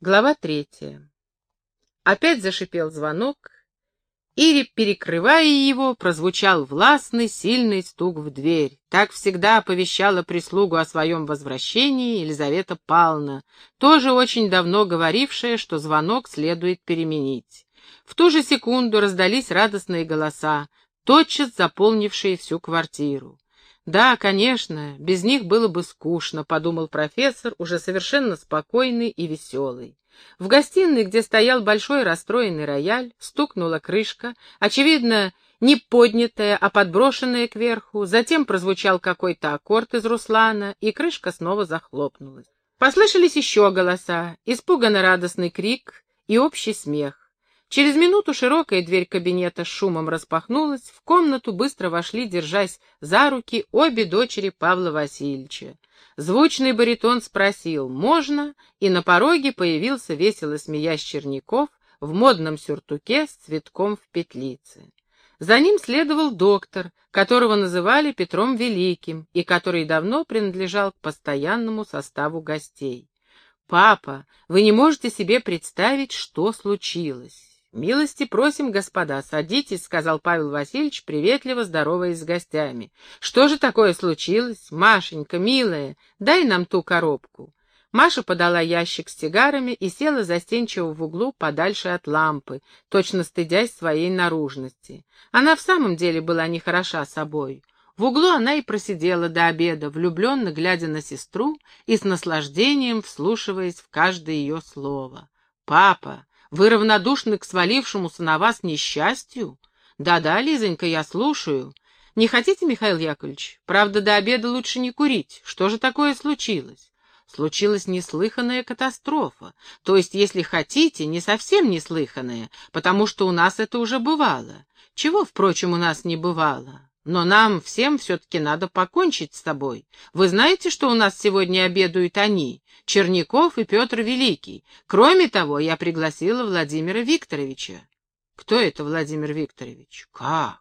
Глава третья. Опять зашипел звонок, и, перекрывая его, прозвучал властный, сильный стук в дверь. Так всегда оповещала прислугу о своем возвращении Елизавета Павловна, тоже очень давно говорившая, что звонок следует переменить. В ту же секунду раздались радостные голоса, тотчас заполнившие всю квартиру. «Да, конечно, без них было бы скучно», — подумал профессор, уже совершенно спокойный и веселый. В гостиной, где стоял большой расстроенный рояль, стукнула крышка, очевидно, не поднятая, а подброшенная кверху, затем прозвучал какой-то аккорд из Руслана, и крышка снова захлопнулась. Послышались еще голоса, испуганно радостный крик и общий смех. Через минуту широкая дверь кабинета шумом распахнулась, в комнату быстро вошли, держась за руки, обе дочери Павла Васильевича. Звучный баритон спросил «можно?», и на пороге появился весело смеясь Черняков в модном сюртуке с цветком в петлице. За ним следовал доктор, которого называли Петром Великим и который давно принадлежал к постоянному составу гостей. «Папа, вы не можете себе представить, что случилось. «Милости просим, господа, садитесь», — сказал Павел Васильевич, приветливо здороваясь с гостями. «Что же такое случилось? Машенька, милая, дай нам ту коробку». Маша подала ящик с сигарами и села застенчиво в углу подальше от лампы, точно стыдясь своей наружности. Она в самом деле была нехороша собой. В углу она и просидела до обеда, влюбленно глядя на сестру и с наслаждением вслушиваясь в каждое ее слово. «Папа, вы равнодушны к свалившемуся на вас несчастью? Да-да, Лизонька, я слушаю. Не хотите, Михаил Яковлевич? Правда, до обеда лучше не курить. Что же такое случилось? Случилась неслыханная катастрофа. То есть, если хотите, не совсем неслыханная, потому что у нас это уже бывало. Чего, впрочем, у нас не бывало? Но нам всем все-таки надо покончить с тобой. Вы знаете, что у нас сегодня обедают они, Черняков и Петр Великий. Кроме того, я пригласила Владимира Викторовича. Кто это Владимир Викторович? Как?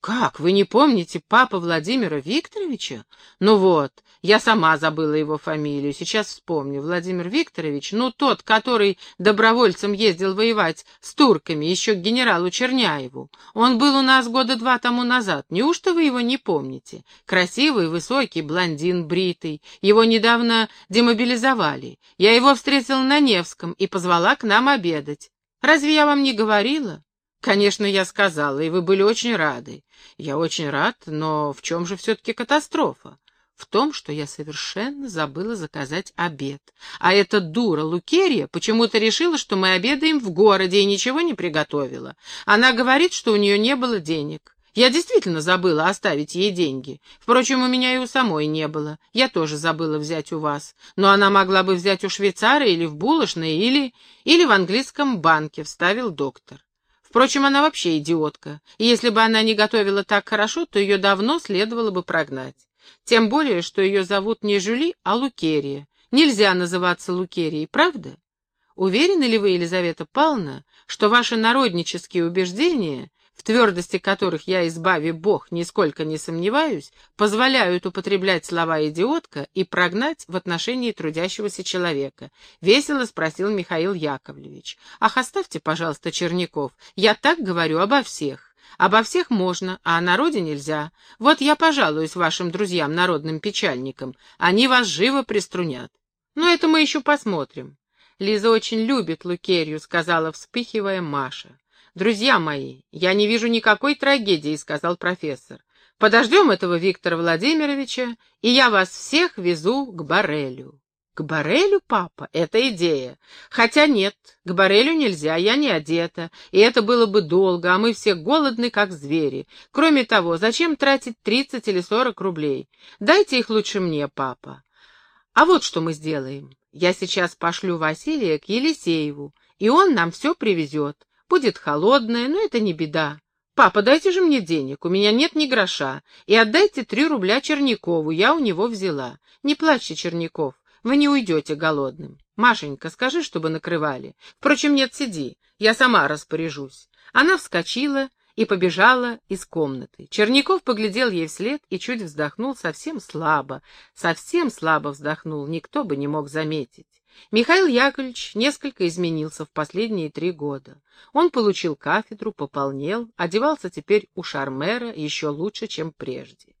«Как, вы не помните папа Владимира Викторовича? Ну вот, я сама забыла его фамилию, сейчас вспомню. Владимир Викторович, ну тот, который добровольцем ездил воевать с турками, еще к генералу Черняеву. Он был у нас года два тому назад, неужто вы его не помните? Красивый, высокий, блондин, бритый. Его недавно демобилизовали. Я его встретила на Невском и позвала к нам обедать. Разве я вам не говорила?» «Конечно, я сказала, и вы были очень рады. Я очень рад, но в чем же все-таки катастрофа? В том, что я совершенно забыла заказать обед. А эта дура Лукерия почему-то решила, что мы обедаем в городе и ничего не приготовила. Она говорит, что у нее не было денег. Я действительно забыла оставить ей деньги. Впрочем, у меня и у самой не было. Я тоже забыла взять у вас. Но она могла бы взять у швейцара или в булочной, или... или в английском банке, вставил доктор. Впрочем, она вообще идиотка, и если бы она не готовила так хорошо, то ее давно следовало бы прогнать. Тем более, что ее зовут не Жюли, а Лукерия. Нельзя называться Лукерией, правда? Уверены ли вы, Елизавета Павловна, что ваши народнические убеждения в твердости которых я, избави Бог, нисколько не сомневаюсь, позволяют употреблять слова «идиотка» и прогнать в отношении трудящегося человека? Весело спросил Михаил Яковлевич. Ах, оставьте, пожалуйста, Черняков, я так говорю обо всех. Обо всех можно, а о народе нельзя. Вот я пожалуюсь вашим друзьям, народным печальникам. Они вас живо приструнят. Но это мы еще посмотрим. Лиза очень любит Лукерью, сказала, вспыхивая Маша. «Друзья мои, я не вижу никакой трагедии», — сказал профессор. «Подождем этого Виктора Владимировича, и я вас всех везу к Барелю». «К Барелю, папа? Это идея. Хотя нет, к Барелю нельзя, я не одета, и это было бы долго, а мы все голодны, как звери. Кроме того, зачем тратить тридцать или сорок рублей? Дайте их лучше мне, папа. А вот что мы сделаем. Я сейчас пошлю Василия к Елисееву, и он нам все привезет. Будет холодная, но это не беда. Папа, дайте же мне денег, у меня нет ни гроша, и отдайте три рубля Чернякову, я у него взяла. Не плачьте, Черняков, вы не уйдете голодным. Машенька, скажи, чтобы накрывали. Впрочем, нет, сиди, я сама распоряжусь. Она вскочила и побежала из комнаты. Черняков поглядел ей вслед и чуть вздохнул совсем слабо, совсем слабо вздохнул, никто бы не мог заметить. Михаил Яковлевич несколько изменился в последние три года. Он получил кафедру, пополнел, одевался теперь у Шармера еще лучше, чем прежде.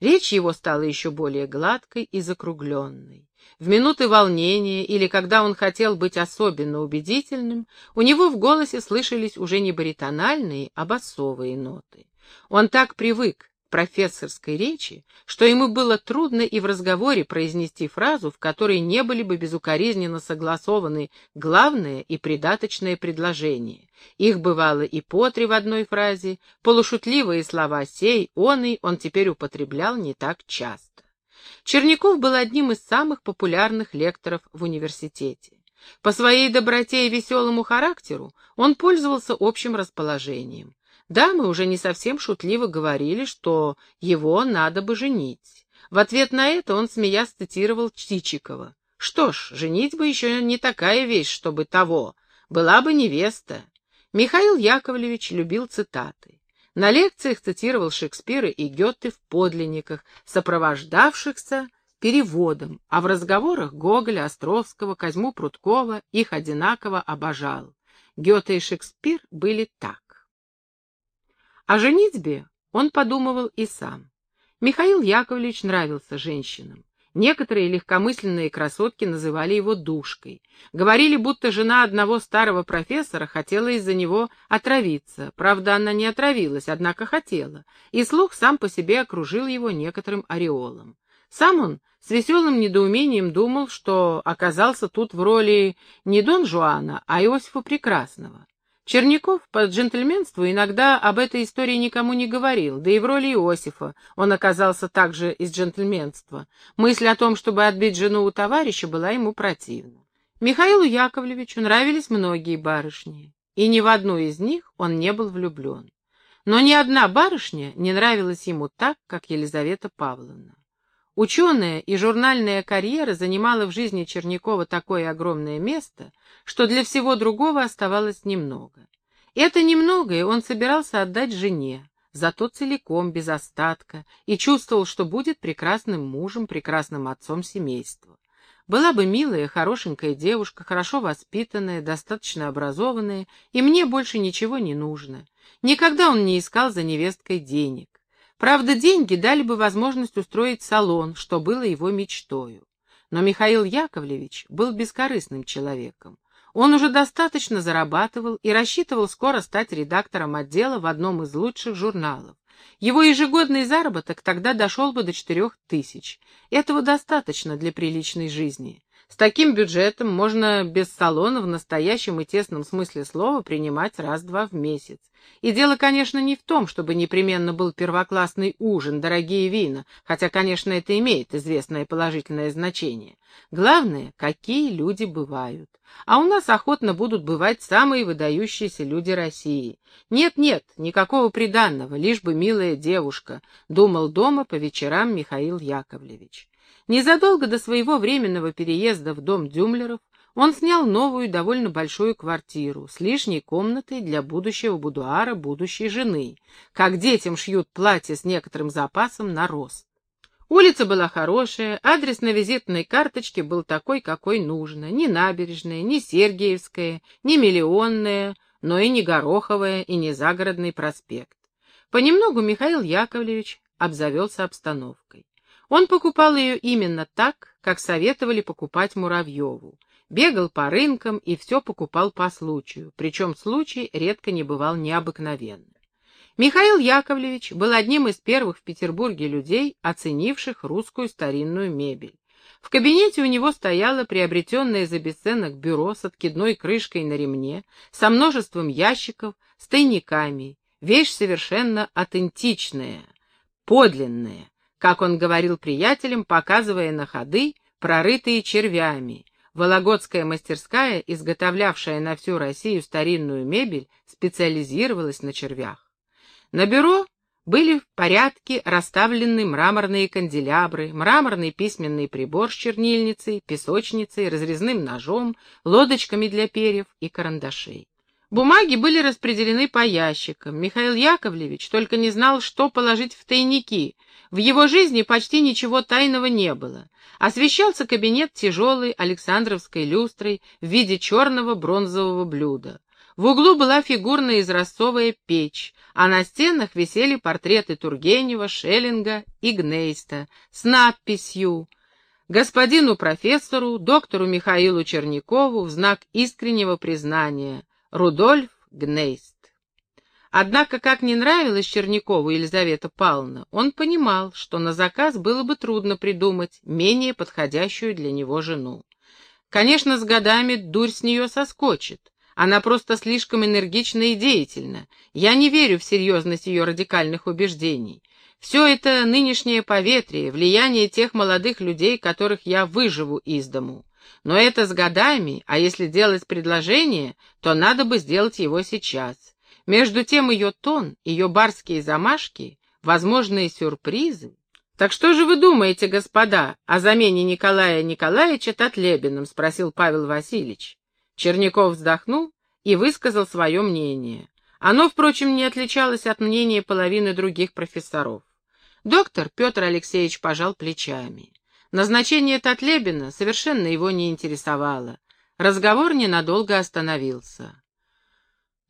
Речь его стала еще более гладкой и закругленной. В минуты волнения или когда он хотел быть особенно убедительным, у него в голосе слышались уже не баритональные, а басовые ноты. Он так привык профессорской речи, что ему было трудно и в разговоре произнести фразу, в которой не были бы безукоризненно согласованы главное и придаточное предложение. Их бывало и по три в одной фразе, полушутливые слова «сей», «он» и он теперь употреблял не так часто. Черняков был одним из самых популярных лекторов в университете. По своей доброте и веселому характеру он пользовался общим расположением. Да, мы уже не совсем шутливо говорили, что его надо бы женить. В ответ на это он, смеясь, цитировал Чичикова. Что ж, женить бы еще не такая вещь, чтобы того. Была бы невеста. Михаил Яковлевич любил цитаты. На лекциях цитировал Шекспира и Гёте в подлинниках, сопровождавшихся переводом, а в разговорах Гоголя, Островского, Козьму Прудкова их одинаково обожал. Гёте и Шекспир были так. О женитьбе он подумывал и сам. Михаил Яковлевич нравился женщинам. Некоторые легкомысленные красотки называли его душкой. Говорили, будто жена одного старого профессора хотела из-за него отравиться. Правда, она не отравилась, однако хотела. И слух сам по себе окружил его некоторым ореолом. Сам он с веселым недоумением думал, что оказался тут в роли не Дон Жуана, а Иосифа Прекрасного. Черняков по джентльменству иногда об этой истории никому не говорил, да и в роли Иосифа он оказался также из джентльменства. Мысль о том, чтобы отбить жену у товарища, была ему противна. Михаилу Яковлевичу нравились многие барышни, и ни в одну из них он не был влюблен. Но ни одна барышня не нравилась ему так, как Елизавета Павловна. Ученая и журнальная карьера занимала в жизни Чернякова такое огромное место, что для всего другого оставалось немного. Это немногое он собирался отдать жене, зато целиком, без остатка, и чувствовал, что будет прекрасным мужем, прекрасным отцом семейства. Была бы милая, хорошенькая девушка, хорошо воспитанная, достаточно образованная, и мне больше ничего не нужно. Никогда он не искал за невесткой денег. Правда, деньги дали бы возможность устроить салон, что было его мечтою. Но Михаил Яковлевич был бескорыстным человеком. Он уже достаточно зарабатывал и рассчитывал скоро стать редактором отдела в одном из лучших журналов. Его ежегодный заработок тогда дошел бы до четырех тысяч. Этого достаточно для приличной жизни. С таким бюджетом можно без салона в настоящем и тесном смысле слова принимать раз-два в месяц. И дело, конечно, не в том, чтобы непременно был первоклассный ужин, дорогие вина, хотя, конечно, это имеет известное положительное значение. Главное, какие люди бывают. А у нас охотно будут бывать самые выдающиеся люди России. Нет-нет, никакого приданного, лишь бы милая девушка, думал дома по вечерам Михаил Яковлевич. Незадолго до своего временного переезда в дом Дюмлеров он снял новую довольно большую квартиру с лишней комнатой для будущего будуара будущей жены, как детям шьют платье с некоторым запасом на рост. Улица была хорошая, адрес на визитной карточке был такой, какой нужно. Ни набережная, ни Сергиевская, ни Миллионная, но и не Гороховая, и не Загородный проспект. Понемногу Михаил Яковлевич обзавелся обстановкой. Он покупал ее именно так, как советовали покупать Муравьеву. Бегал по рынкам и все покупал по случаю, причем случай редко не бывал необыкновенным. Михаил Яковлевич был одним из первых в Петербурге людей, оценивших русскую старинную мебель. В кабинете у него стояло приобретенное за бесценок бюро с откидной крышкой на ремне, со множеством ящиков, с тайниками, вещь совершенно аутентичная, подлинная, как он говорил приятелям, показывая на ходы, прорытые червями. Вологодская мастерская, изготовлявшая на всю Россию старинную мебель, специализировалась на червях. На бюро были в порядке расставлены мраморные канделябры, мраморный письменный прибор с чернильницей, песочницей, разрезным ножом, лодочками для перьев и карандашей. Бумаги были распределены по ящикам. Михаил Яковлевич только не знал, что положить в тайники. В его жизни почти ничего тайного не было. Освещался кабинет тяжелой Александровской люстрой в виде черного бронзового блюда. В углу была фигурная изразцовая печь, а на стенах висели портреты Тургенева, Шеллинга и Гнейста с надписью «Господину профессору, доктору Михаилу Чернякову в знак искреннего признания – Рудольф Гнейст. Однако, как ни нравилась Чернякову Елизавета Павловна, он понимал, что на заказ было бы трудно придумать менее подходящую для него жену. Конечно, с годами дурь с нее соскочит. Она просто слишком энергична и деятельна. Я не верю в серьезность ее радикальных убеждений. Все это нынешнее поветрие, влияние тех молодых людей, которых я выживу из дому. Но это с годами, а если делать предложение, то надо бы сделать его сейчас. Между тем ее тон, ее барские замашки, возможные сюрпризы. «Так что же вы думаете, господа, о замене Николая Николаевича Татлебиным?» — спросил Павел Васильевич. Черняков вздохнул и высказал свое мнение. Оно, впрочем, не отличалось от мнения половины других профессоров. Доктор Петр Алексеевич пожал плечами. Назначение Татлебина совершенно его не интересовало. Разговор ненадолго остановился.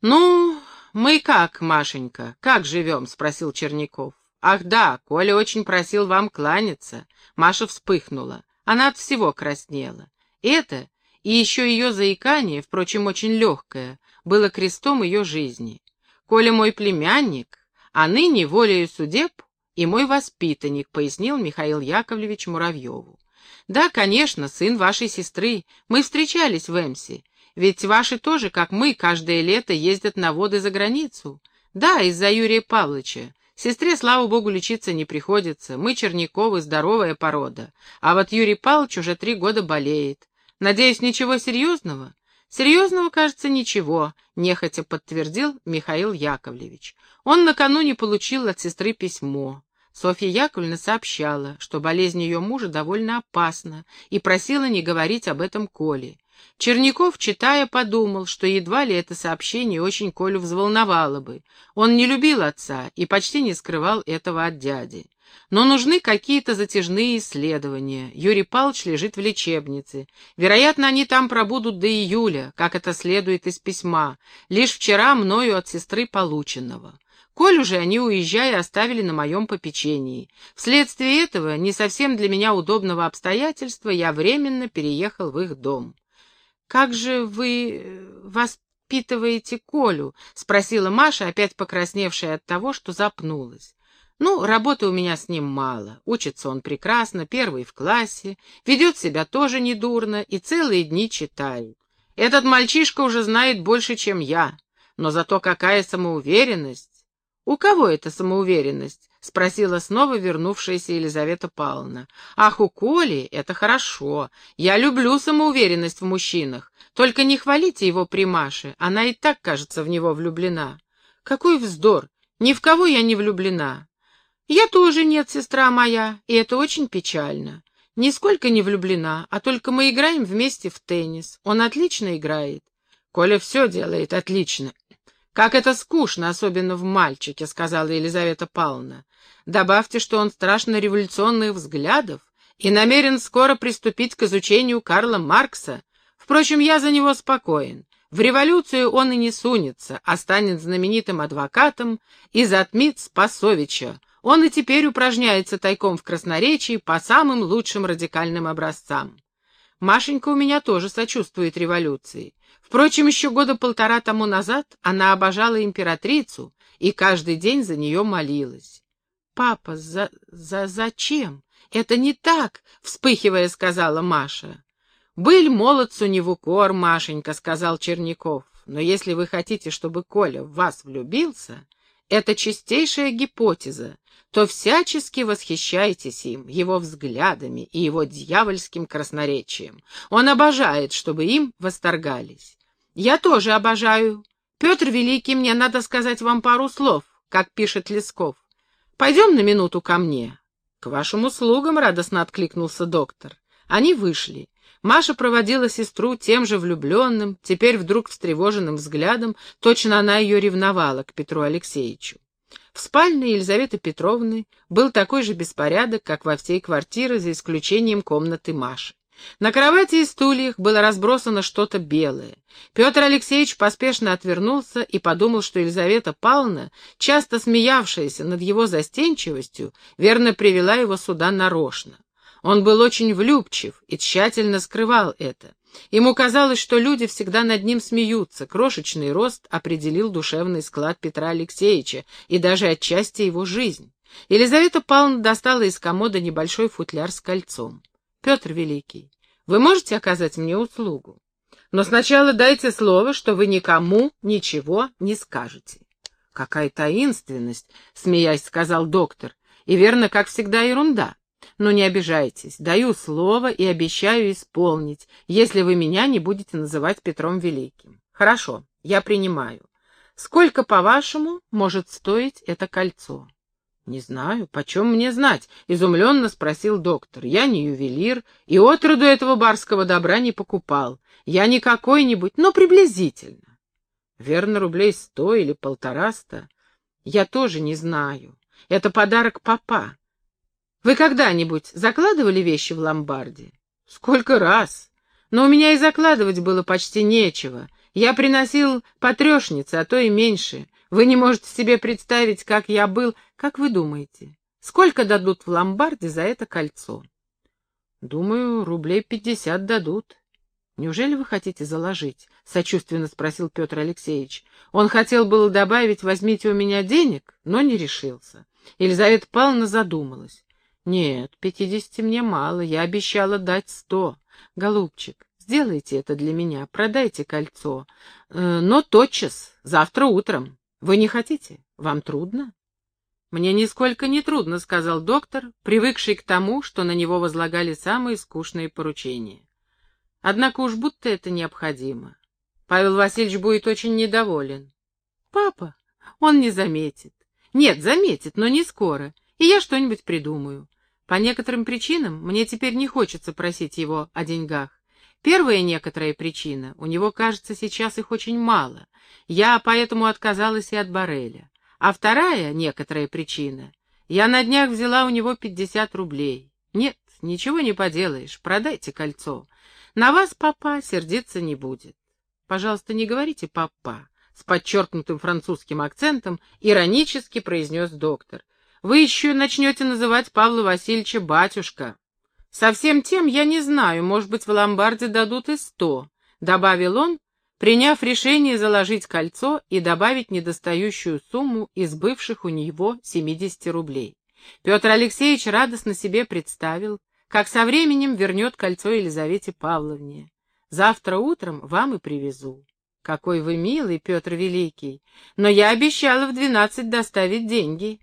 «Ну, мы как, Машенька, как живем?» — спросил Черняков. «Ах да, Коля очень просил вам кланяться». Маша вспыхнула. Она от всего краснела. Это и еще ее заикание, впрочем, очень легкое, было крестом ее жизни. Коля мой племянник, а ныне, волею судеб, и мой воспитанник», — пояснил Михаил Яковлевич Муравьеву. «Да, конечно, сын вашей сестры. Мы встречались в Эмсе. Ведь ваши тоже, как мы, каждое лето ездят на воды за границу. Да, из-за Юрия Павловича. Сестре, слава богу, лечиться не приходится. Мы Черняковы, здоровая порода. А вот Юрий Павлович уже три года болеет. Надеюсь, ничего серьезного?» «Серьезного, кажется, ничего», — нехотя подтвердил Михаил Яковлевич. Он накануне получил от сестры письмо. Софья Яковлевна сообщала, что болезнь ее мужа довольно опасна, и просила не говорить об этом Коле. Черняков, читая, подумал, что едва ли это сообщение очень Колю взволновало бы. Он не любил отца и почти не скрывал этого от дяди. Но нужны какие-то затяжные исследования. Юрий Павлович лежит в лечебнице. Вероятно, они там пробудут до июля, как это следует из письма, лишь вчера мною от сестры полученного. Колю же они, уезжая, оставили на моем попечении. Вследствие этого, не совсем для меня удобного обстоятельства, я временно переехал в их дом. «Как же вы э, воспитываете Колю?» — спросила Маша, опять покрасневшая от того, что запнулась. «Ну, работы у меня с ним мало. Учится он прекрасно, первый в классе, ведет себя тоже недурно и целые дни читает. Этот мальчишка уже знает больше, чем я, но зато какая самоуверенность!» «У кого эта самоуверенность?» — спросила снова вернувшаяся Елизавета Павловна. «Ах, у Коли это хорошо. Я люблю самоуверенность в мужчинах. Только не хвалите его при Маше, она и так, кажется, в него влюблена». «Какой вздор! Ни в кого я не влюблена». «Я тоже нет, сестра моя, и это очень печально. Нисколько не влюблена, а только мы играем вместе в теннис. Он отлично играет». «Коля все делает отлично», «Как это скучно, особенно в мальчике», — сказала Елизавета Павловна. «Добавьте, что он страшно революционных взглядов и намерен скоро приступить к изучению Карла Маркса. Впрочем, я за него спокоен. В революцию он и не сунется, а станет знаменитым адвокатом и затмит Спасовича. Он и теперь упражняется тайком в красноречии по самым лучшим радикальным образцам. Машенька у меня тоже сочувствует революции. Впрочем, еще года полтора тому назад она обожала императрицу и каждый день за нее молилась. «Папа, за... за... зачем? Это не так!» — вспыхивая, сказала Маша. «Быль молодцу не в укор, Машенька», — сказал Черняков. «Но если вы хотите, чтобы Коля в вас влюбился, это чистейшая гипотеза, то всячески восхищайтесь им, его взглядами и его дьявольским красноречием. Он обожает, чтобы им восторгались. Я тоже обожаю. Петр Великий, мне надо сказать вам пару слов, как пишет Лесков. Пойдем на минуту ко мне. К вашим услугам, радостно откликнулся доктор. Они вышли. Маша проводила сестру тем же влюбленным, теперь вдруг встревоженным взглядом, точно она ее ревновала к Петру Алексеевичу. В спальне Елизаветы Петровны был такой же беспорядок, как во всей квартире, за исключением комнаты Маши. На кровати и стульях было разбросано что-то белое. Петр Алексеевич поспешно отвернулся и подумал, что Елизавета Павловна, часто смеявшаяся над его застенчивостью, верно привела его сюда нарочно. Он был очень влюбчив и тщательно скрывал это. Ему казалось, что люди всегда над ним смеются. Крошечный рост определил душевный склад Петра Алексеевича и даже отчасти его жизнь. Елизавета Павловна достала из комода небольшой футляр с кольцом. «Петр Великий, вы можете оказать мне услугу? Но сначала дайте слово, что вы никому ничего не скажете». «Какая таинственность!» — смеясь сказал доктор. «И верно, как всегда, ерунда. Но не обижайтесь, даю слово и обещаю исполнить, если вы меня не будете называть Петром Великим. Хорошо, я принимаю. Сколько, по-вашему, может стоить это кольцо? «Не знаю, почем мне знать?» — изумленно спросил доктор. «Я не ювелир и отроду этого барского добра не покупал. Я не какой-нибудь, но приблизительно. Верно, рублей сто или полтораста. Я тоже не знаю. Это подарок папа. Вы когда-нибудь закладывали вещи в ломбарде? Сколько раз? Но у меня и закладывать было почти нечего. Я приносил по трешнице, а то и меньше. Вы не можете себе представить, как я был. Как вы думаете, сколько дадут в ломбарде за это кольцо? Думаю, рублей пятьдесят дадут. Неужели вы хотите заложить? Сочувственно спросил Петр Алексеевич. Он хотел было добавить «возьмите у меня денег», но не решился. Елизавета Павловна задумалась. «Нет, пятидесяти мне мало, я обещала дать сто. Голубчик, сделайте это для меня, продайте кольцо. Э, но тотчас, завтра утром. Вы не хотите? Вам трудно?» «Мне нисколько не трудно», — сказал доктор, привыкший к тому, что на него возлагали самые скучные поручения. «Однако уж будто это необходимо. Павел Васильевич будет очень недоволен». «Папа, он не заметит». «Нет, заметит, но не скоро, и я что-нибудь придумаю. По некоторым причинам мне теперь не хочется просить его о деньгах. Первая некоторая причина, у него, кажется, сейчас их очень мало. Я поэтому отказалась и от Бареля. А вторая некоторая причина, я на днях взяла у него пятьдесят рублей. Нет, ничего не поделаешь, продайте кольцо. На вас папа сердиться не будет. Пожалуйста, не говорите папа, с подчеркнутым французским акцентом иронически произнес доктор. Вы еще начнете называть Павла Васильевича батюшка. Совсем тем я не знаю, может быть, в ломбарде дадут и сто, — добавил он, приняв решение заложить кольцо и добавить недостающую сумму из бывших у него семидесяти рублей. Петр Алексеевич радостно себе представил, как со временем вернет кольцо Елизавете Павловне. Завтра утром вам и привезу. Какой вы милый, Петр Великий, но я обещала в двенадцать доставить деньги.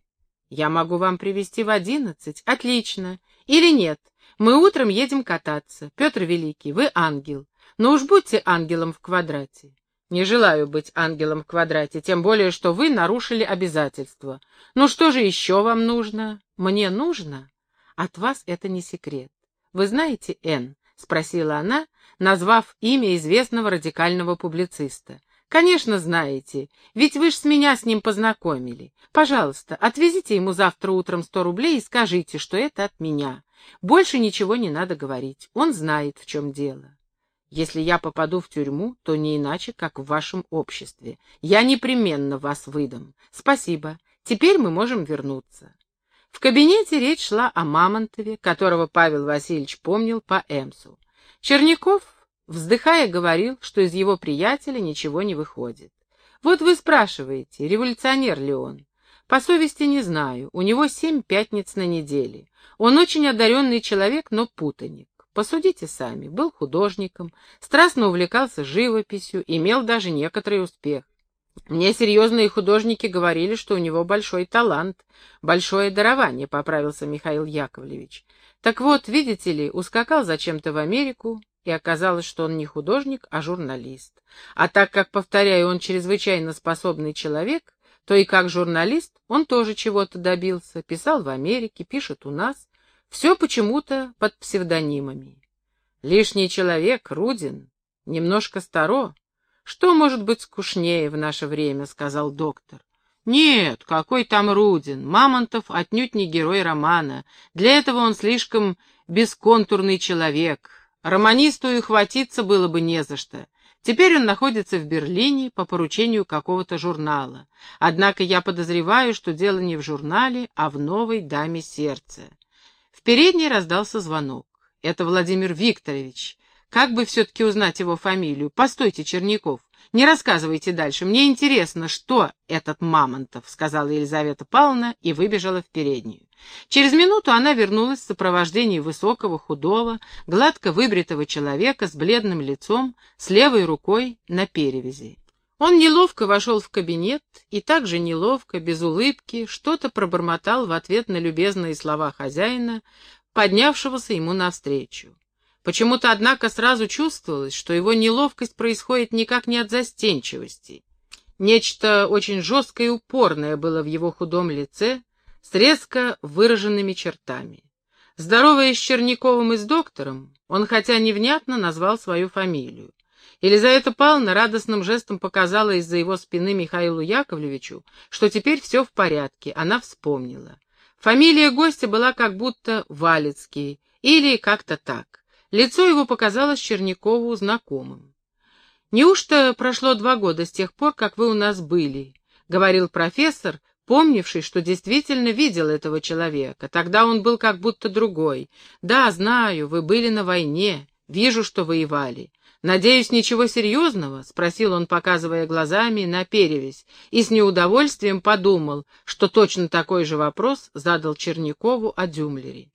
Я могу вам привезти в одиннадцать. Отлично. Или нет, мы утром едем кататься. Петр Великий, вы ангел. Но уж будьте ангелом в квадрате. Не желаю быть ангелом в квадрате, тем более, что вы нарушили обязательства. Ну что же еще вам нужно? Мне нужно? От вас это не секрет. Вы знаете Н? Спросила она, назвав имя известного радикального публициста. «Конечно, знаете, ведь вы ж с меня с ним познакомили. Пожалуйста, отвезите ему завтра утром сто рублей и скажите, что это от меня. Больше ничего не надо говорить, он знает, в чем дело. Если я попаду в тюрьму, то не иначе, как в вашем обществе. Я непременно вас выдам. Спасибо, теперь мы можем вернуться». В кабинете речь шла о Мамонтове, которого Павел Васильевич помнил по Эмсу. Черняков Вздыхая, говорил, что из его приятеля ничего не выходит. Вот вы спрашиваете, революционер ли он? По совести не знаю, у него семь пятниц на неделе. Он очень одаренный человек, но путаник. Посудите сами, был художником, страстно увлекался живописью, имел даже некоторый успех. Мне серьезные художники говорили, что у него большой талант, большое дарование, поправился Михаил Яковлевич. Так вот, видите ли, ускакал зачем-то в Америку, и оказалось, что он не художник, а журналист. А так как, повторяю, он чрезвычайно способный человек, то и как журналист он тоже чего-то добился, писал в Америке, пишет у нас, все почему-то под псевдонимами. Лишний человек, Рудин, немножко старо. Что может быть скучнее в наше время, сказал доктор. Нет, какой там Рудин? Мамонтов отнюдь не герой романа. Для этого он слишком бесконтурный человек. Романисту и хватиться было бы не за что. Теперь он находится в Берлине по поручению какого-то журнала. Однако я подозреваю, что дело не в журнале, а в новой даме сердца. В передней раздался звонок. Это Владимир Викторович. Как бы все-таки узнать его фамилию? Постойте, Черняков. Не рассказывайте дальше. Мне интересно, что этот Мамонтов, сказала Елизавета Павловна и выбежала в переднюю. Через минуту она вернулась в сопровождении высокого, худого, гладко выбритого человека с бледным лицом, с левой рукой на перевязи. Он неловко вошел в кабинет и также неловко, без улыбки, что-то пробормотал в ответ на любезные слова хозяина, поднявшегося ему навстречу. Почему-то, однако, сразу чувствовалось, что его неловкость происходит никак не от застенчивости. Нечто очень жесткое и упорное было в его худом лице, с резко выраженными чертами. Здороваясь с Черняковым и с доктором, он хотя невнятно назвал свою фамилию. Елизавета Павловна радостным жестом показала из-за его спины Михаилу Яковлевичу, что теперь все в порядке, она вспомнила. Фамилия гостя была как будто Валецкий, или как-то так. Лицо его показалось Чернякову знакомым. «Неужто прошло два года с тех пор, как вы у нас были?» — говорил профессор, помнивший, что действительно видел этого человека. Тогда он был как будто другой. «Да, знаю, вы были на войне, вижу, что воевали. «Надеюсь, ничего серьезного?» — спросил он, показывая глазами на перевязь, и с неудовольствием подумал, что точно такой же вопрос задал Чернякову о Дюмлере.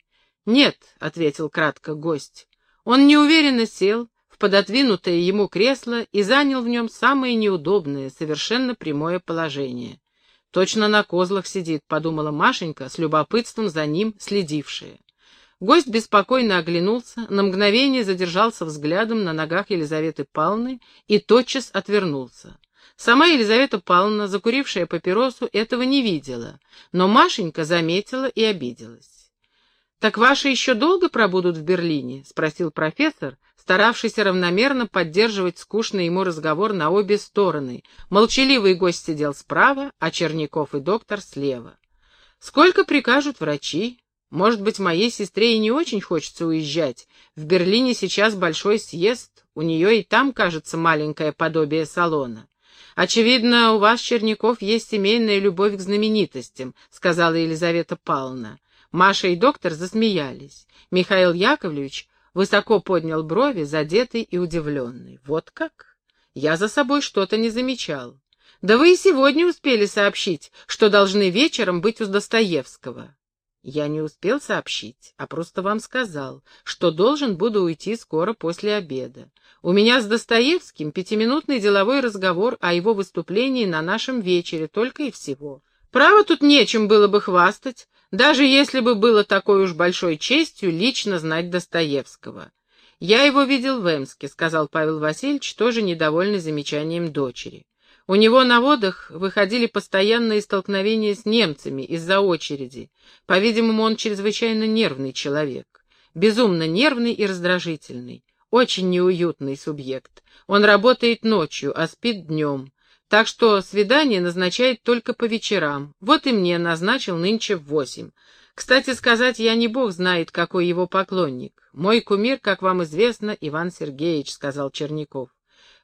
«Нет», — ответил кратко гость, он неуверенно сел в пододвинутое ему кресло и занял в нем самое неудобное, совершенно прямое положение. «Точно на козлах сидит», — подумала Машенька, с любопытством за ним следившая. Гость беспокойно оглянулся, на мгновение задержался взглядом на ногах Елизаветы Павловны и тотчас отвернулся. Сама Елизавета Павловна, закурившая папиросу, этого не видела, но Машенька заметила и обиделась. «Так ваши еще долго пробудут в Берлине?» — спросил профессор, старавшийся равномерно поддерживать скучный ему разговор на обе стороны. Молчаливый гость сидел справа, а Черняков и доктор слева. «Сколько прикажут врачи? Может быть, моей сестре и не очень хочется уезжать. В Берлине сейчас большой съезд, у нее и там, кажется, маленькое подобие салона». «Очевидно, у вас, Черняков, есть семейная любовь к знаменитостям», — сказала Елизавета Павловна. Маша и доктор засмеялись. Михаил Яковлевич высоко поднял брови, задетый и удивленный. «Вот как? Я за собой что-то не замечал. Да вы и сегодня успели сообщить, что должны вечером быть у Достоевского». «Я не успел сообщить, а просто вам сказал, что должен буду уйти скоро после обеда. У меня с Достоевским пятиминутный деловой разговор о его выступлении на нашем вечере, только и всего. Право тут нечем было бы хвастать, даже если бы было такой уж большой честью лично знать Достоевского. «Я его видел в Эмске», — сказал Павел Васильевич, тоже недовольный замечанием дочери. У него на водах выходили постоянные столкновения с немцами из-за очереди. По-видимому, он чрезвычайно нервный человек. Безумно нервный и раздражительный. Очень неуютный субъект. Он работает ночью, а спит днем. Так что свидание назначает только по вечерам. Вот и мне назначил нынче в восемь. Кстати сказать, я не бог знает, какой его поклонник. Мой кумир, как вам известно, Иван Сергеевич, сказал Черняков.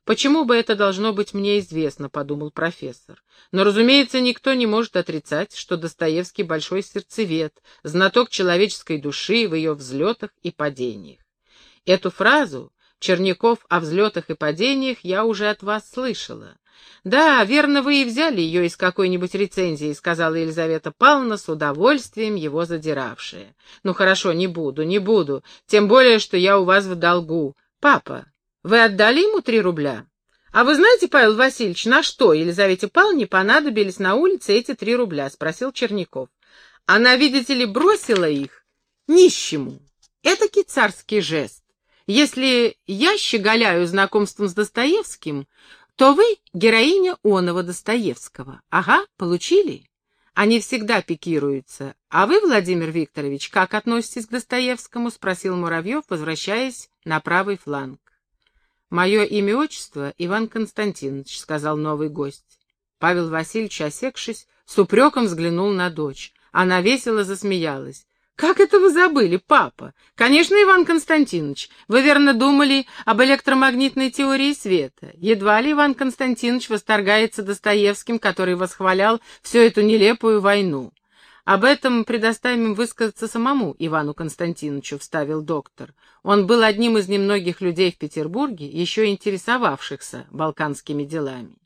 Почему бы это должно быть мне известно, подумал профессор. Но, разумеется, никто не может отрицать, что Достоевский большой сердцевед, знаток человеческой души в ее взлетах и падениях. Эту фразу Черняков о взлетах и падениях я уже от вас слышала. «Да, верно, вы и взяли ее из какой-нибудь рецензии», — сказала Елизавета Павловна с удовольствием его задиравшая. «Ну хорошо, не буду, не буду, тем более, что я у вас в долгу. Папа, вы отдали ему три рубля?» «А вы знаете, Павел Васильевич, на что Елизавете Павловне понадобились на улице эти три рубля?» — спросил Черняков. «Она, видите ли, бросила их нищему. Это царский жест. Если я щеголяю знакомством с Достоевским, то вы героиня оного Достоевского. Ага, получили? Они всегда пикируются. А вы, Владимир Викторович, как относитесь к Достоевскому? спросил Муравьев, возвращаясь на правый фланг. Мое имя-отчество Иван Константинович, сказал новый гость. Павел Васильевич, осекшись, с упреком взглянул на дочь. Она весело засмеялась. «Как это вы забыли, папа? Конечно, Иван Константинович. Вы верно думали об электромагнитной теории света. Едва ли Иван Константинович восторгается Достоевским, который восхвалял всю эту нелепую войну. Об этом предоставим высказаться самому Ивану Константиновичу, вставил доктор. Он был одним из немногих людей в Петербурге, еще интересовавшихся балканскими делами.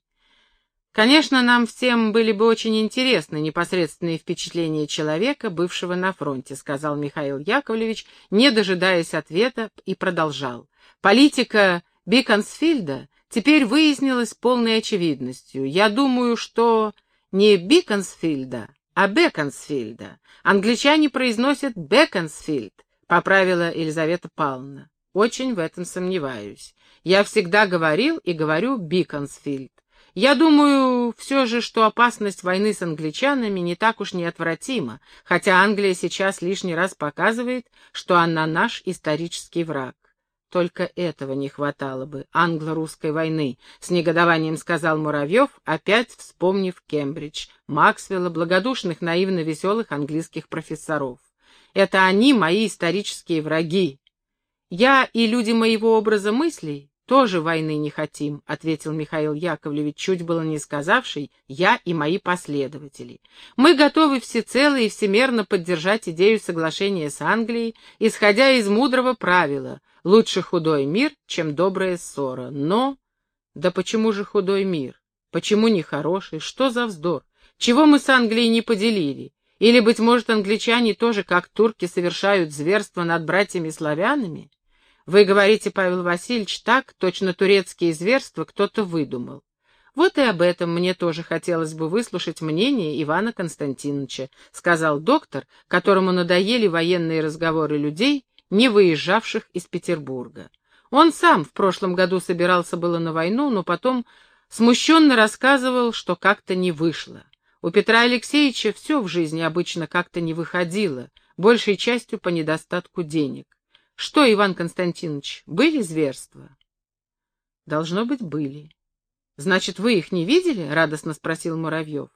Конечно, нам всем были бы очень интересны непосредственные впечатления человека, бывшего на фронте, сказал Михаил Яковлевич, не дожидаясь ответа, и продолжал. Политика Биконсфильда теперь выяснилась полной очевидностью. Я думаю, что не Биконсфильда, а Беконсфильда. Англичане произносят Беконсфильд, поправила Елизавета Павловна. Очень в этом сомневаюсь. Я всегда говорил и говорю Биконсфильд. Я думаю все же, что опасность войны с англичанами не так уж неотвратима, хотя Англия сейчас лишний раз показывает, что она наш исторический враг. Только этого не хватало бы, англо-русской войны, с негодованием сказал Муравьев, опять вспомнив Кембридж, Максвелла, благодушных, наивно-веселых английских профессоров. Это они мои исторические враги. Я и люди моего образа мыслей «Тоже войны не хотим», — ответил Михаил Яковлевич, чуть было не сказавший, «я и мои последователи. Мы готовы всецело и всемерно поддержать идею соглашения с Англией, исходя из мудрого правила «лучше худой мир, чем добрая ссора». Но... Да почему же худой мир? Почему не хороший? Что за вздор? Чего мы с Англией не поделили? Или, быть может, англичане тоже, как турки, совершают зверство над братьями-славянами? Вы говорите, Павел Васильевич, так, точно турецкие зверства кто-то выдумал. Вот и об этом мне тоже хотелось бы выслушать мнение Ивана Константиновича, сказал доктор, которому надоели военные разговоры людей, не выезжавших из Петербурга. Он сам в прошлом году собирался было на войну, но потом смущенно рассказывал, что как-то не вышло. У Петра Алексеевича все в жизни обычно как-то не выходило, большей частью по недостатку денег. Что, Иван Константинович, были зверства? Должно быть, были. Значит, вы их не видели? Радостно спросил Муравьев.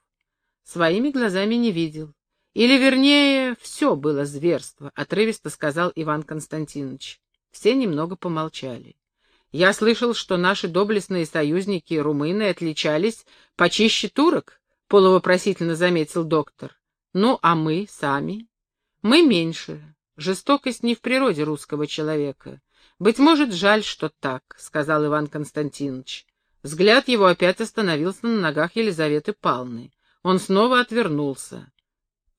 Своими глазами не видел. Или, вернее, все было зверство, отрывисто сказал Иван Константинович. Все немного помолчали. Я слышал, что наши доблестные союзники румыны отличались почище турок, полувопросительно заметил доктор. Ну, а мы сами? Мы меньше, Жестокость не в природе русского человека. Быть может, жаль, что так, — сказал Иван Константинович. Взгляд его опять остановился на ногах Елизаветы Палны. Он снова отвернулся.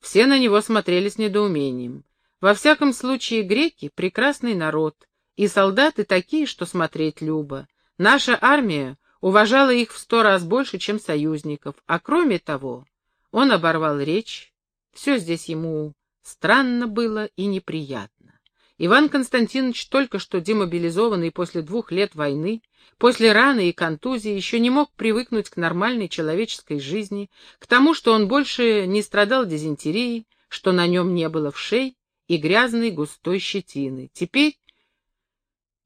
Все на него смотрели с недоумением. Во всяком случае, греки — прекрасный народ, и солдаты такие, что смотреть любо. Наша армия уважала их в сто раз больше, чем союзников, а кроме того, он оборвал речь, все здесь ему Странно было и неприятно. Иван Константинович, только что демобилизованный после двух лет войны, после раны и контузии, еще не мог привыкнуть к нормальной человеческой жизни, к тому, что он больше не страдал дизентерией, что на нем не было вшей и грязной густой щетины. Теперь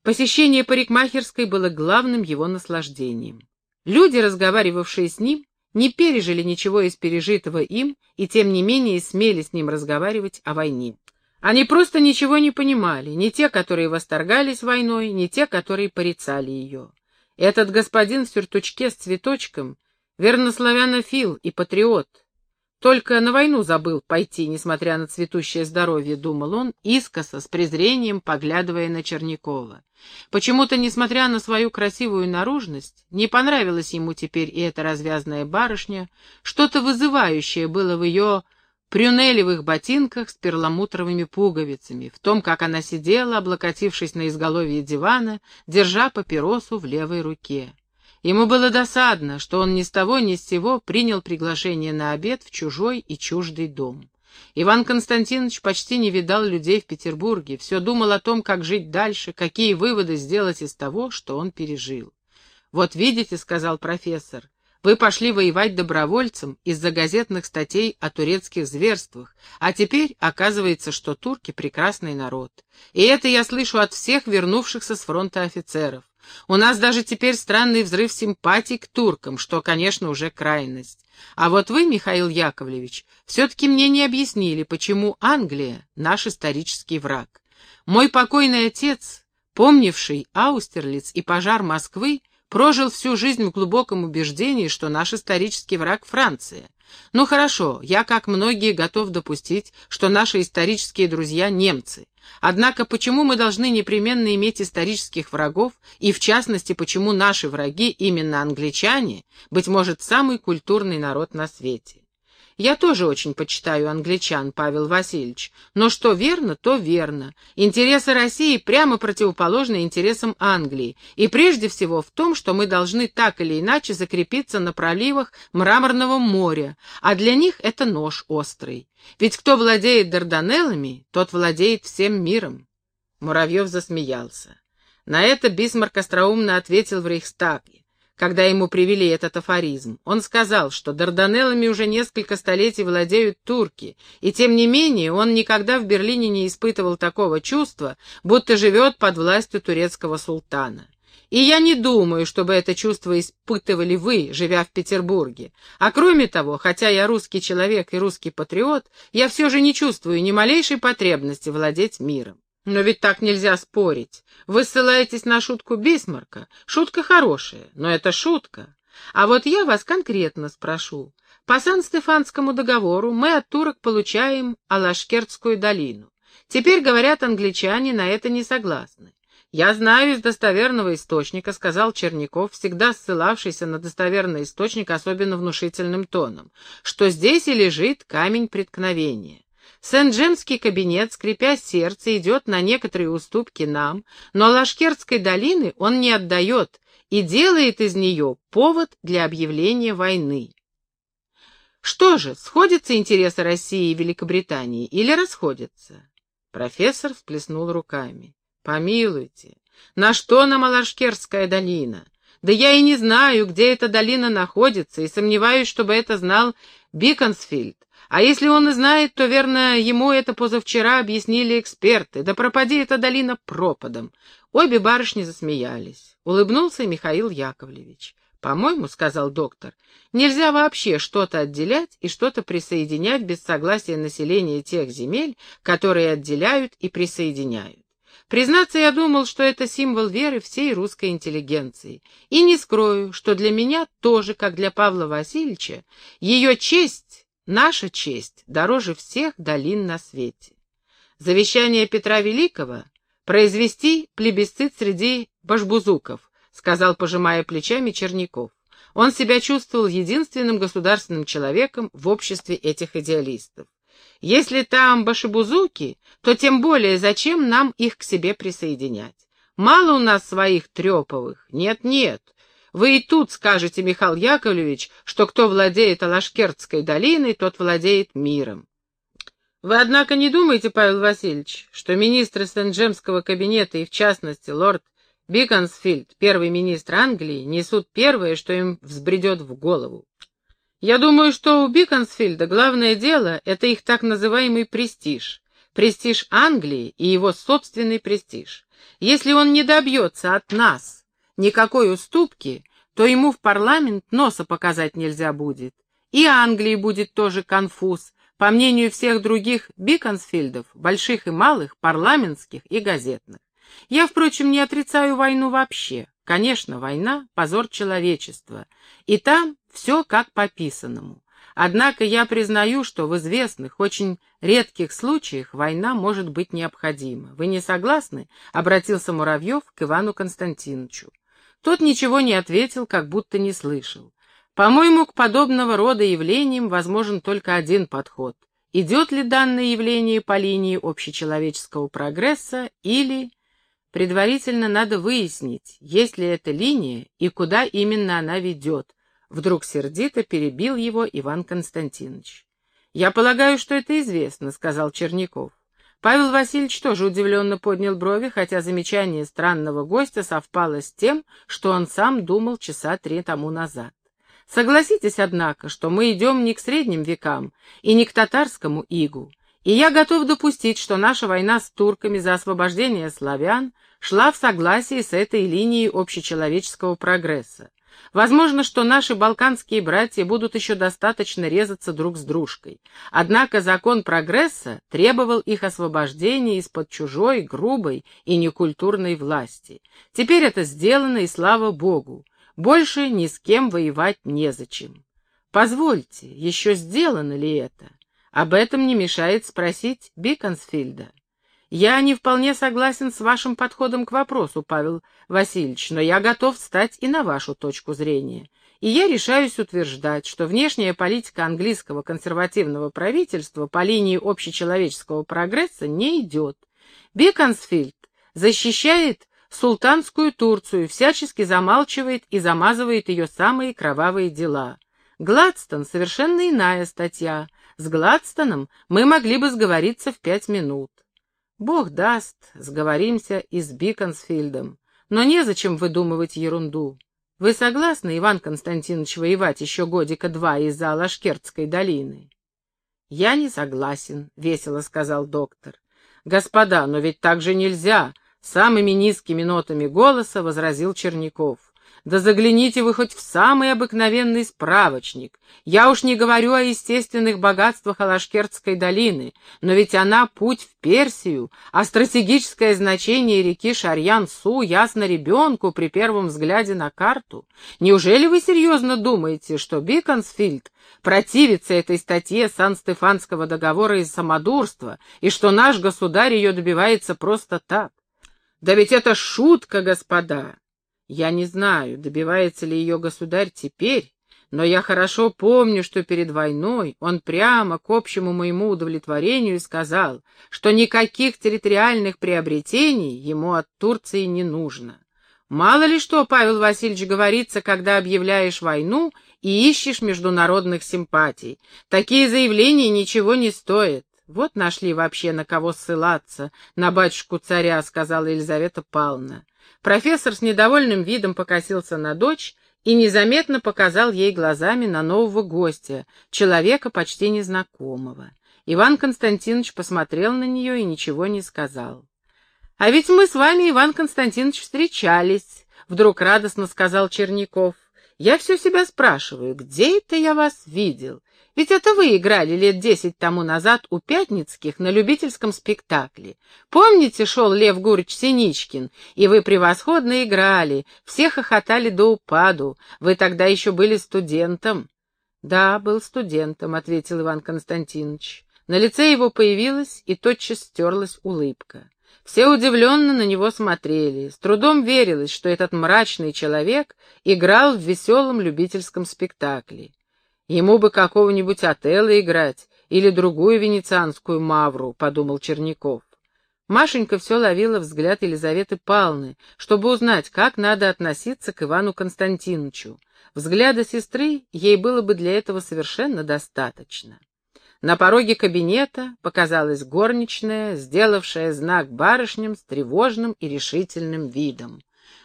посещение парикмахерской было главным его наслаждением. Люди, разговаривавшие с ним, не пережили ничего из пережитого им и тем не менее смели с ним разговаривать о войне. Они просто ничего не понимали, ни те, которые восторгались войной, ни те, которые порицали ее. Этот господин в сюртучке с цветочком вернославянофил и патриот, только на войну забыл пойти, несмотря на цветущее здоровье, думал он, искоса, с презрением поглядывая на Чернякова. Почему-то, несмотря на свою красивую наружность, не понравилась ему теперь и эта развязная барышня, что-то вызывающее было в ее прюнелевых ботинках с перламутровыми пуговицами, в том, как она сидела, облокотившись на изголовье дивана, держа папиросу в левой руке. Ему было досадно, что он ни с того ни с сего принял приглашение на обед в чужой и чуждый дом. Иван Константинович почти не видал людей в Петербурге, все думал о том, как жить дальше, какие выводы сделать из того, что он пережил. «Вот видите», — сказал профессор, — Вы пошли воевать добровольцем из-за газетных статей о турецких зверствах, а теперь оказывается, что турки — прекрасный народ. И это я слышу от всех вернувшихся с фронта офицеров. У нас даже теперь странный взрыв симпатий к туркам, что, конечно, уже крайность. А вот вы, Михаил Яковлевич, все-таки мне не объяснили, почему Англия — наш исторический враг. Мой покойный отец, помнивший Аустерлиц и пожар Москвы, прожил всю жизнь в глубоком убеждении, что наш исторический враг — Франция. Ну хорошо, я, как многие, готов допустить, что наши исторические друзья — немцы. Однако почему мы должны непременно иметь исторических врагов, и в частности, почему наши враги именно англичане, быть может, самый культурный народ на свете? Я тоже очень почитаю англичан, Павел Васильевич, но что верно, то верно. Интересы России прямо противоположны интересам Англии, и прежде всего в том, что мы должны так или иначе закрепиться на проливах Мраморного моря, а для них это нож острый. Ведь кто владеет Дарданеллами, тот владеет всем миром. Муравьев засмеялся. На это Бисмарк остроумно ответил в Рейхстаге когда ему привели этот афоризм. Он сказал, что Дарданеллами уже несколько столетий владеют турки, и тем не менее он никогда в Берлине не испытывал такого чувства, будто живет под властью турецкого султана. И я не думаю, чтобы это чувство испытывали вы, живя в Петербурге. А кроме того, хотя я русский человек и русский патриот, я все же не чувствую ни малейшей потребности владеть миром. Но ведь так нельзя спорить. Вы ссылаетесь на шутку Бисмарка. Шутка хорошая, но это шутка. А вот я вас конкретно спрошу. По Сан-Стефанскому договору мы от турок получаем Алашкертскую долину. Теперь, говорят, англичане на это не согласны. Я знаю из достоверного источника, сказал Черняков, всегда ссылавшийся на достоверный источник особенно внушительным тоном, что здесь и лежит камень преткновения. Сен-Джемский кабинет, скрипя сердце, идет на некоторые уступки нам, но Лашкерской долины он не отдает и делает из нее повод для объявления войны. Что же, сходятся интересы России и Великобритании или расходятся? Профессор всплеснул руками. Помилуйте, на что нам Алашкерская долина? Да я и не знаю, где эта долина находится, и сомневаюсь, чтобы это знал Биконсфильд. А если он и знает, то, верно, ему это позавчера объяснили эксперты. Да пропади эта долина пропадом. Обе барышни засмеялись. Улыбнулся Михаил Яковлевич. «По-моему, — сказал доктор, — нельзя вообще что-то отделять и что-то присоединять без согласия населения тех земель, которые отделяют и присоединяют. Признаться, я думал, что это символ веры всей русской интеллигенции. И не скрою, что для меня тоже, как для Павла Васильевича, ее честь Наша честь дороже всех долин на свете. Завещание Петра Великого — произвести плебисцит среди башбузуков, сказал, пожимая плечами Черняков. Он себя чувствовал единственным государственным человеком в обществе этих идеалистов. Если там башебузуки, то тем более зачем нам их к себе присоединять? Мало у нас своих треповых. Нет-нет, вы и тут скажете, Михаил Яковлевич, что кто владеет Алашкертской долиной, тот владеет миром. Вы, однако, не думаете, Павел Васильевич, что министры Сен-Джемского кабинета и, в частности, лорд Биконсфильд, первый министр Англии, несут первое, что им взбредет в голову. Я думаю, что у Биконсфильда главное дело — это их так называемый престиж. Престиж Англии и его собственный престиж. Если он не добьется от нас никакой уступки, то ему в парламент носа показать нельзя будет. И Англии будет тоже конфуз, по мнению всех других Биконсфильдов, больших и малых, парламентских и газетных. Я, впрочем, не отрицаю войну вообще. Конечно, война — позор человечества, и там все как по писанному. Однако я признаю, что в известных, очень редких случаях война может быть необходима. Вы не согласны? — обратился Муравьев к Ивану Константиновичу. Тот ничего не ответил, как будто не слышал. По-моему, к подобного рода явлениям возможен только один подход. Идет ли данное явление по линии общечеловеческого прогресса или... Предварительно надо выяснить, есть ли эта линия и куда именно она ведет. Вдруг сердито перебил его Иван Константинович. «Я полагаю, что это известно», — сказал Черняков. Павел Васильевич тоже удивленно поднял брови, хотя замечание странного гостя совпало с тем, что он сам думал часа три тому назад. Согласитесь, однако, что мы идем не к средним векам и не к татарскому игу, и я готов допустить, что наша война с турками за освобождение славян шла в согласии с этой линией общечеловеческого прогресса. Возможно, что наши балканские братья будут еще достаточно резаться друг с дружкой. Однако закон прогресса требовал их освобождения из-под чужой, грубой и некультурной власти. Теперь это сделано, и слава Богу. Больше ни с кем воевать незачем. Позвольте, еще сделано ли это? Об этом не мешает спросить Биконсфильда. Я не вполне согласен с вашим подходом к вопросу, Павел Васильевич, но я готов встать и на вашу точку зрения. И я решаюсь утверждать, что внешняя политика английского консервативного правительства по линии общечеловеческого прогресса не идет. Беконсфильд защищает султанскую Турцию, всячески замалчивает и замазывает ее самые кровавые дела. Гладстон — совершенно иная статья. С Гладстоном мы могли бы сговориться в пять минут. Бог даст, сговоримся и с Биконсфильдом. Но незачем выдумывать ерунду. Вы согласны, Иван Константинович, воевать еще годика два из-за Алашкертской долины? Я не согласен, — весело сказал доктор. Господа, но ведь так же нельзя, — самыми низкими нотами голоса возразил Черняков. Да загляните вы хоть в самый обыкновенный справочник. Я уж не говорю о естественных богатствах Алашкертской долины, но ведь она путь в Персию, а стратегическое значение реки Шарьян-Су ясно ребенку при первом взгляде на карту. Неужели вы серьезно думаете, что Биконсфильд противится этой статье Сан-Стефанского договора из самодурства, и что наш государь ее добивается просто так? Да ведь это шутка, господа! Я не знаю, добивается ли ее государь теперь, но я хорошо помню, что перед войной он прямо к общему моему удовлетворению сказал, что никаких территориальных приобретений ему от Турции не нужно. Мало ли что, Павел Васильевич, говорится, когда объявляешь войну и ищешь международных симпатий. Такие заявления ничего не стоят. Вот нашли вообще на кого ссылаться, на батюшку царя, сказала Елизавета Павловна. Профессор с недовольным видом покосился на дочь и незаметно показал ей глазами на нового гостя, человека почти незнакомого. Иван Константинович посмотрел на нее и ничего не сказал. «А ведь мы с вами, Иван Константинович, встречались», — вдруг радостно сказал Черняков. «Я все себя спрашиваю, где это я вас видел? Ведь это вы играли лет десять тому назад у Пятницких на любительском спектакле. Помните, шел Лев Гурич Синичкин, и вы превосходно играли, все хохотали до упаду. Вы тогда еще были студентом. Да, был студентом, ответил Иван Константинович. На лице его появилась и тотчас стерлась улыбка. Все удивленно на него смотрели. С трудом верилось, что этот мрачный человек играл в веселом любительском спектакле. Ему бы какого-нибудь отелла играть или другую венецианскую мавру, — подумал Черняков. Машенька все ловила взгляд Елизаветы Павловны, чтобы узнать, как надо относиться к Ивану Константиновичу. Взгляда сестры ей было бы для этого совершенно достаточно. На пороге кабинета показалась горничная, сделавшая знак барышням с тревожным и решительным видом.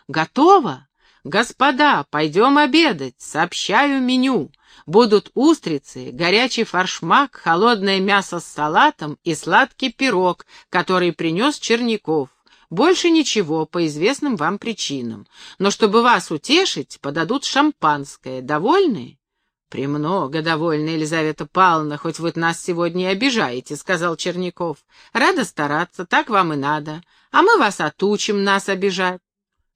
«Готово? Господа, пойдем обедать, сообщаю меню. Будут устрицы, горячий форшмак, холодное мясо с салатом и сладкий пирог, который принес Черняков. Больше ничего, по известным вам причинам. Но чтобы вас утешить, подадут шампанское. Довольны? «Премного довольна, Елизавета Павловна, хоть вы нас сегодня и обижаете», — сказал Черняков. «Рада стараться, так вам и надо. А мы вас отучим нас обижать.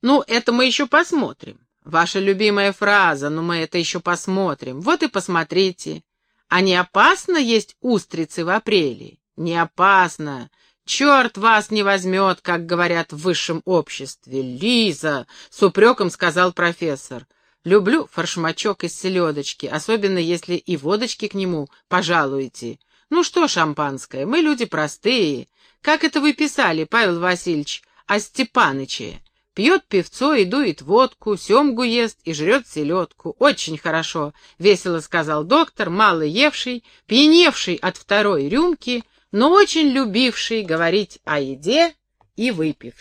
Ну, это мы еще посмотрим. Ваша любимая фраза, но мы это еще посмотрим. Вот и посмотрите. А не опасно есть устрицы в апреле? Не опасно. Черт вас не возьмет, как говорят в высшем обществе. Лиза, с упреком сказал профессор. Люблю форшмачок из селедочки, особенно если и водочки к нему пожалуете. Ну что, шампанское, мы люди простые. Как это вы писали, Павел Васильевич, о Степаныче? Пьет певцо и дует водку, семгу ест и жрет селедку. Очень хорошо, — весело сказал доктор, мало евший, пьяневший от второй рюмки, но очень любивший говорить о еде и выпивке.